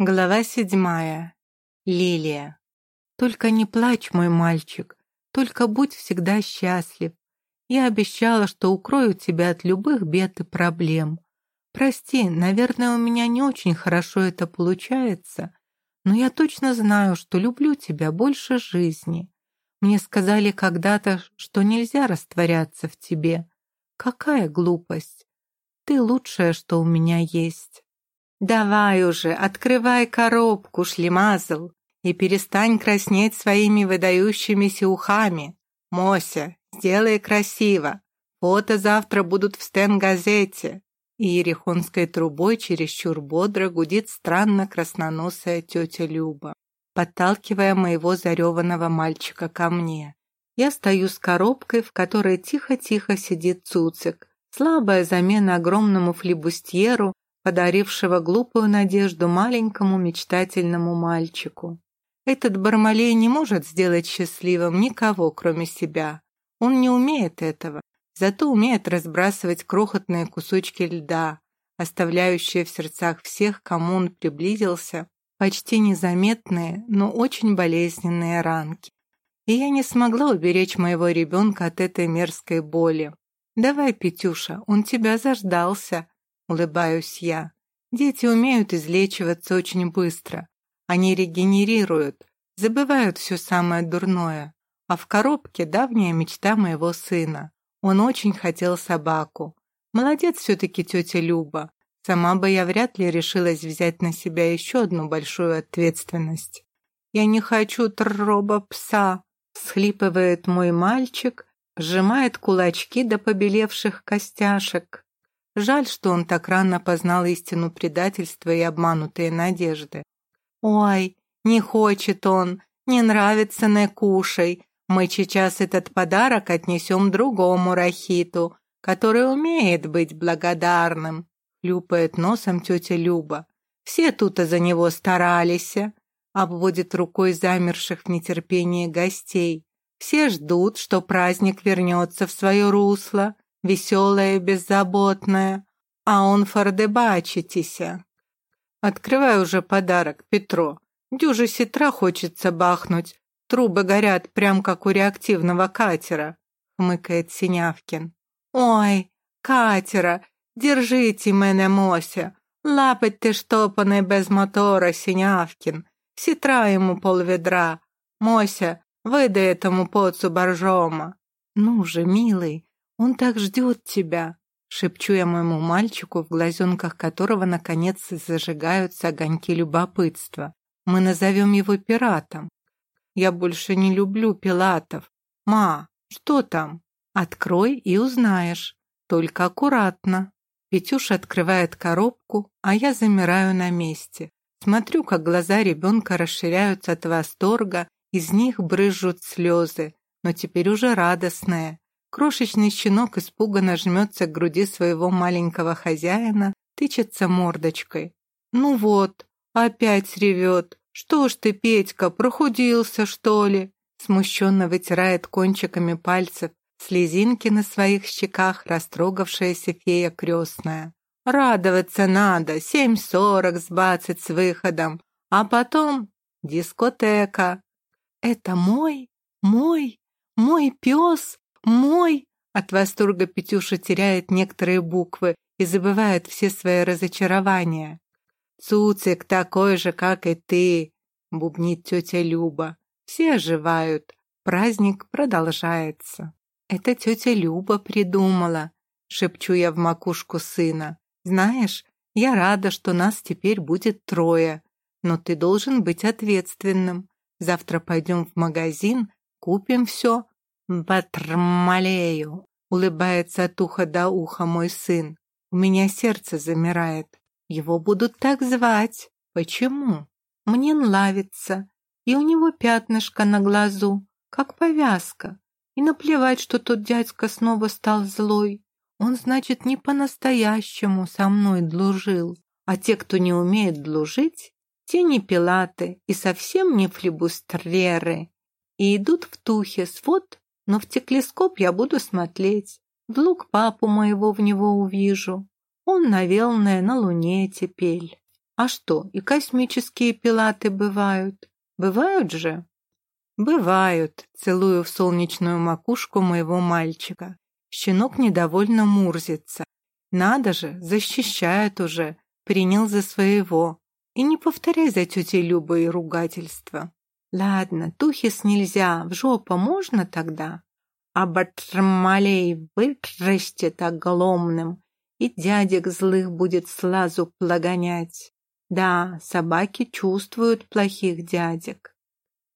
Глава седьмая. Лилия. Только не плачь, мой мальчик, только будь всегда счастлив. Я обещала, что укрою тебя от любых бед и проблем. Прости, наверное, у меня не очень хорошо это получается, но я точно знаю, что люблю тебя больше жизни. Мне сказали когда-то, что нельзя растворяться в тебе. Какая глупость. Ты лучшее, что у меня есть. «Давай уже, открывай коробку, шлемазл, и перестань краснеть своими выдающимися ухами. Мося, сделай красиво. Фото завтра будут в стенгазете». И ерехонской трубой чересчур бодро гудит странно красноносая тетя Люба, подталкивая моего зареванного мальчика ко мне. Я стою с коробкой, в которой тихо-тихо сидит цуцик. Слабая замена огромному флибустьеру, подарившего глупую надежду маленькому мечтательному мальчику. Этот Бармалей не может сделать счастливым никого, кроме себя. Он не умеет этого, зато умеет разбрасывать крохотные кусочки льда, оставляющие в сердцах всех, кому он приблизился, почти незаметные, но очень болезненные ранки. И я не смогла уберечь моего ребенка от этой мерзкой боли. «Давай, Петюша, он тебя заждался», улыбаюсь я. Дети умеют излечиваться очень быстро. Они регенерируют, забывают все самое дурное. А в коробке давняя мечта моего сына. Он очень хотел собаку. Молодец все-таки тетя Люба. Сама бы я вряд ли решилась взять на себя еще одну большую ответственность. «Я не хочу троба пса», — схлипывает мой мальчик, сжимает кулачки до побелевших костяшек. Жаль, что он так рано познал истину предательства и обманутые надежды. «Ой, не хочет он, не нравится, не кушай. Мы сейчас этот подарок отнесем другому Рахиту, который умеет быть благодарным», — хлюпает носом тетя Люба. «Все тут за него старались», — обводит рукой замерших в нетерпении гостей. «Все ждут, что праздник вернется в свое русло, веселая и беззаботная, а он фардебачитеся. Открывай уже подарок, Петро. Дюже сетра хочется бахнуть. Трубы горят, прям как у реактивного катера, хмыкает Синявкин. Ой, катера, держите мене, Мося. Лапать ты штопаний без мотора, Синявкин. Сітра ему полведра. Мося, выдай этому поцу боржома. Ну же, милый, «Он так ждет тебя!» — шепчу я моему мальчику, в глазенках которого, наконец, зажигаются огоньки любопытства. «Мы назовем его пиратом. Я больше не люблю пилатов. Ма, что там? Открой и узнаешь. Только аккуратно». Петюша открывает коробку, а я замираю на месте. Смотрю, как глаза ребенка расширяются от восторга, из них брызжут слезы, но теперь уже радостные. Крошечный щенок испуганно жмется к груди своего маленького хозяина, тычется мордочкой. «Ну вот, опять ревет. Что ж ты, Петька, прохудился, что ли?» Смущенно вытирает кончиками пальцев слезинки на своих щеках растрогавшаяся фея крестная. «Радоваться надо, семь сорок сбацать с выходом, а потом дискотека». «Это мой, мой, мой пес?» «Мой!» От восторга Петюша теряет некоторые буквы и забывает все свои разочарования. «Цуцик такой же, как и ты!» — бубнит тетя Люба. Все оживают. Праздник продолжается. «Это тетя Люба придумала», — шепчу я в макушку сына. «Знаешь, я рада, что нас теперь будет трое, но ты должен быть ответственным. Завтра пойдем в магазин, купим все, «Батрмалею!» — улыбается от уха до уха мой сын. У меня сердце замирает. Его будут так звать. Почему? Мне нравится. И у него пятнышко на глазу, как повязка. И наплевать, что тот дядька снова стал злой. Он, значит, не по-настоящему со мной дружил. А те, кто не умеет дружить, те не пилаты и совсем не флебустреры. И идут в тухе с вот но в теклескоп я буду смотреть. Вдруг папу моего в него увижу. Он, наверное, на луне теперь. А что, и космические пилаты бывают? Бывают же? Бывают, целую в солнечную макушку моего мальчика. Щенок недовольно мурзится. Надо же, защищает уже, принял за своего. И не повторяй за тетей Любой ругательства. Ладно, тухис нельзя, в жопу можно тогда? А батрмалей вырастет оголомным, и дядек злых будет слазу плагонять. Да, собаки чувствуют плохих дядек.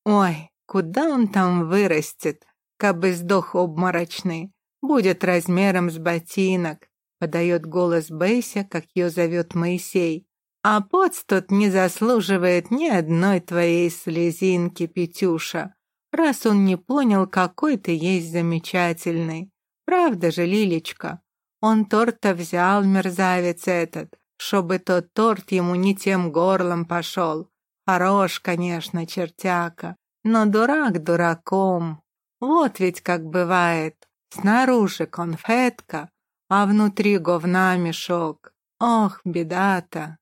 Ой, куда он там вырастет, кабы сдох обморочный, будет размером с ботинок, подает голос Бейся, как ее зовет Моисей. А тот не заслуживает ни одной твоей слезинки, Петюша, раз он не понял, какой ты есть замечательный. Правда же, Лилечка? Он торт-то взял, мерзавец этот, чтобы тот торт ему не тем горлом пошел. Хорош, конечно, чертяка, но дурак дураком. Вот ведь как бывает. Снаружи конфетка, а внутри говна мешок. Ох, беда-то.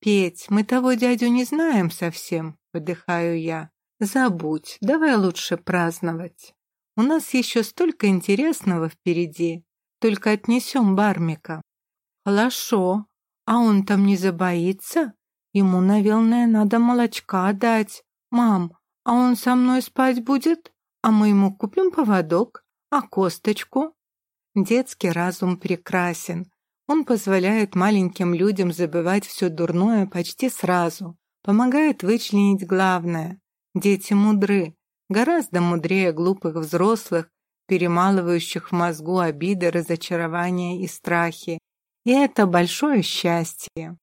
«Петь, мы того дядю не знаем совсем», — выдыхаю я. «Забудь, давай лучше праздновать. У нас еще столько интересного впереди. Только отнесем бармика». «Хорошо. А он там не забоится? Ему, наверное, надо молочка дать. Мам, а он со мной спать будет? А мы ему купим поводок? А косточку?» Детский разум прекрасен. Он позволяет маленьким людям забывать все дурное почти сразу, помогает вычленить главное. Дети мудры, гораздо мудрее глупых взрослых, перемалывающих в мозгу обиды, разочарования и страхи. И это большое счастье.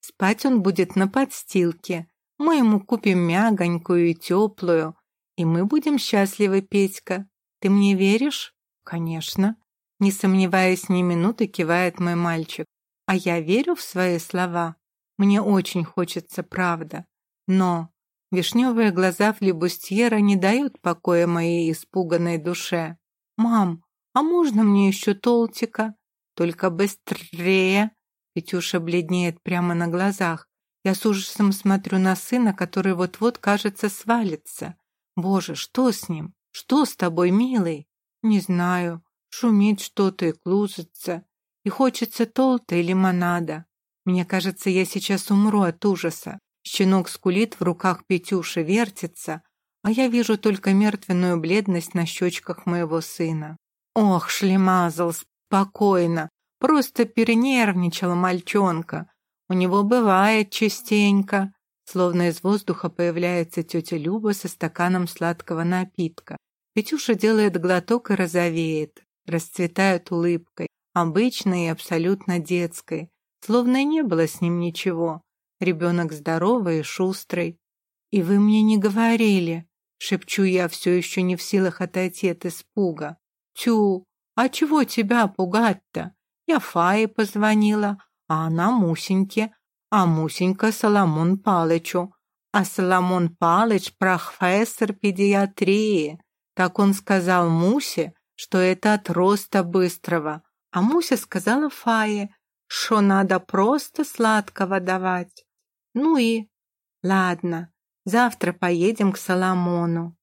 Спать он будет на подстилке. Мы ему купим мягонькую и теплую. И мы будем счастливы, Петька. Ты мне веришь? Конечно. Не сомневаясь ни минуты, кивает мой мальчик. А я верю в свои слова. Мне очень хочется правда. Но вишневые глаза флебустьера не дают покоя моей испуганной душе. «Мам, а можно мне еще толтика?» «Только быстрее!» Петюша бледнеет прямо на глазах. Я с ужасом смотрю на сына, который вот-вот, кажется, свалится. «Боже, что с ним? Что с тобой, милый?» «Не знаю. Шумит что-то и клузится, и хочется толта и лимонада. Мне кажется, я сейчас умру от ужаса. Щенок скулит, в руках Петюши вертится, а я вижу только мертвенную бледность на щечках моего сына. Ох, шлемазал, спокойно, просто перенервничала мальчонка. У него бывает частенько. Словно из воздуха появляется тетя Люба со стаканом сладкого напитка. Петюша делает глоток и розовеет расцветают улыбкой, обычной и абсолютно детской, словно не было с ним ничего. Ребенок здоровый и шустрый. «И вы мне не говорили», — шепчу я, все еще не в силах отойти от испуга. «Тю, а чего тебя пугать-то? Я Фае позвонила, а она Мусеньке, а Мусенька Соломон Палычу, а Соломон Палыч профессор педиатрии. Так он сказал Мусе, что это от роста быстрого, а Муся сказала Фае, что надо просто сладкого давать. Ну и... Ладно, завтра поедем к Соломону.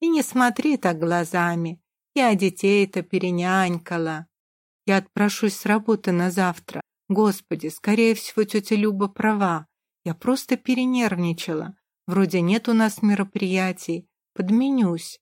И не смотри так глазами, я детей-то перенянькала. Я отпрошусь с работы на завтра. Господи, скорее всего, тетя Люба права. Я просто перенервничала. Вроде нет у нас мероприятий. Подменюсь.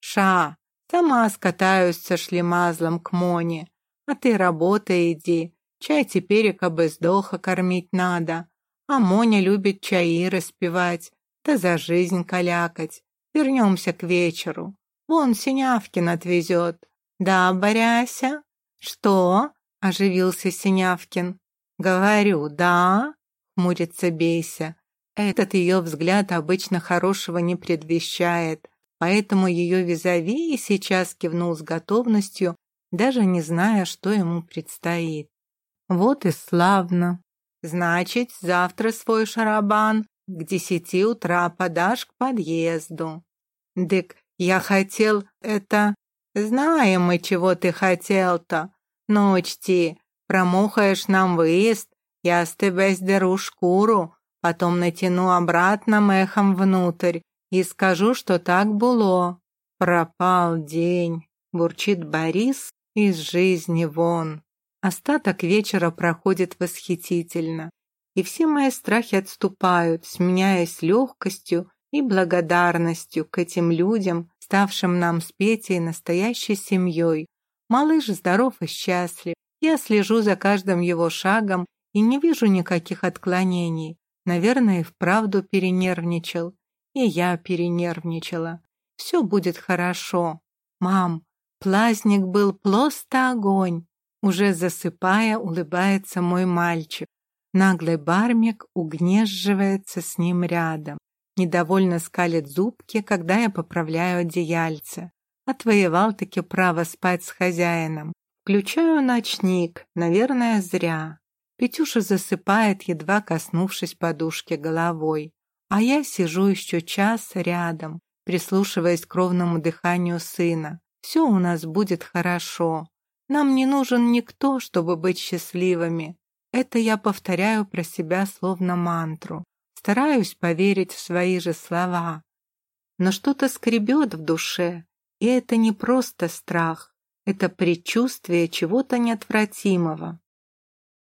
Ша, Сама скатаюсь со шлемазлом к Моне, а ты работай иди. Чай теперь кабы сдоха кормить надо. А Моня любит чаи распевать, да за жизнь калякать. Вернемся к вечеру. Вон Синявкин отвезет. Да, Боряся? Что? Оживился Синявкин. Говорю, да? Хмурится Бейся. Этот ее взгляд обычно хорошего не предвещает поэтому ее визави и сейчас кивнул с готовностью, даже не зная, что ему предстоит. Вот и славно. Значит, завтра свой шарабан к десяти утра подашь к подъезду. Дык, я хотел это... Знаем мы, чего ты хотел-то. Но учти, промухаешь нам выезд, я с тебя сдеру шкуру, Потом натяну обратно мехом внутрь и скажу, что так было. Пропал день, бурчит Борис из жизни вон. Остаток вечера проходит восхитительно, и все мои страхи отступают, сменяясь легкостью и благодарностью к этим людям, ставшим нам с Петей настоящей семьей. Малыш здоров и счастлив. Я слежу за каждым его шагом и не вижу никаких отклонений. Наверное, и вправду перенервничал. И я перенервничала. Все будет хорошо. Мам, праздник был просто огонь. Уже засыпая, улыбается мой мальчик. Наглый бармик угнезживается с ним рядом. Недовольно скалит зубки, когда я поправляю одеяльце. Отвоевал-таки право спать с хозяином. Включаю ночник, наверное, зря. Петюша засыпает, едва коснувшись подушки головой. А я сижу еще час рядом, прислушиваясь к ровному дыханию сына. Все у нас будет хорошо. Нам не нужен никто, чтобы быть счастливыми. Это я повторяю про себя словно мантру. Стараюсь поверить в свои же слова. Но что-то скребет в душе, и это не просто страх, это предчувствие чего-то неотвратимого.